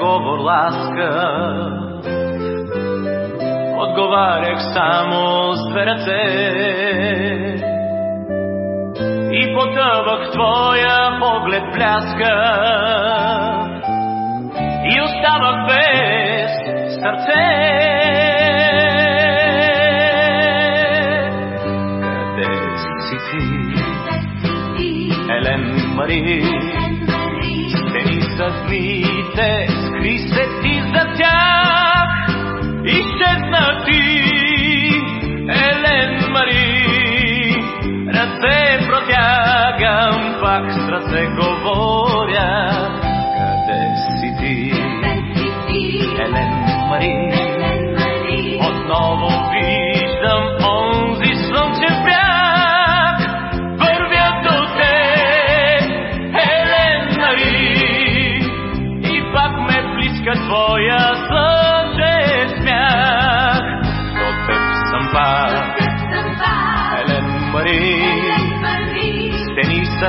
говор ласка. Отговарях само с две ръце. И потъвах твоя поглед пляска. И оставах без сърце. Къде си ти, Елен Мари? Дните, скри се ти за тях. Изчезна ти, Елен Мари. Ръце протягам, пак с ръце говоря.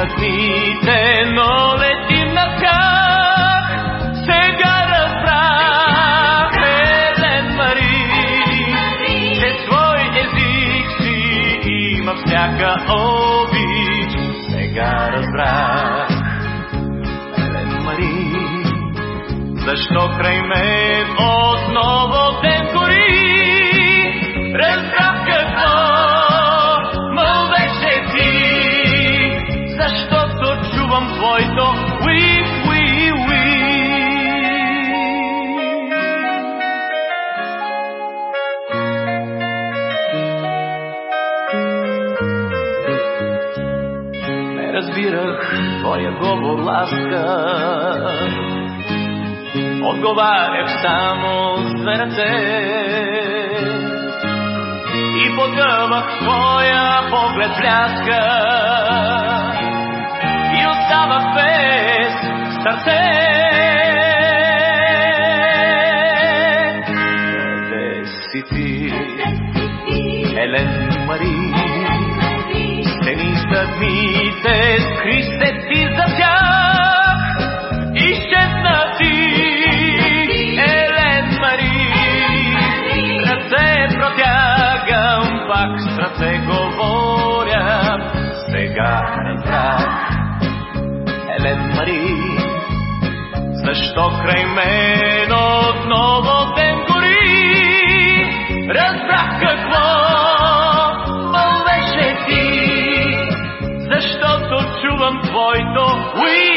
Дните, но летим на тях. Сега разбрах, Елен Мари, че твой език си има всяка обич. Сега разбрах, Елен Мари, защо край мен отново ден твоето уи, уи, уи. Не разбирах твоя говор ласка. Отговарях само с ръце. И потъвах твоя поглед пляска. Сърце. Къде си ти, Елен Мари? Стени скри се ти за тях. Изчезна ти, Елен Мари. Ръце протягам, пак с ръце говоря. Сега разбрах, Елен Мари, защо край мен отново ден гори? Разбрах какво мълвеше ти, защото чувам твоето уи.